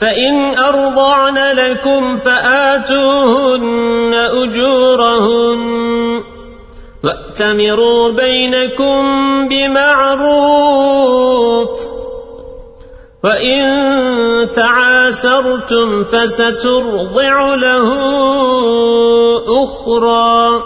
فإن أرضعن لكم فآتوهن أجورهن وأتمروا بينكم بمعروف وإن تعاسرتم فسترضع له أخرى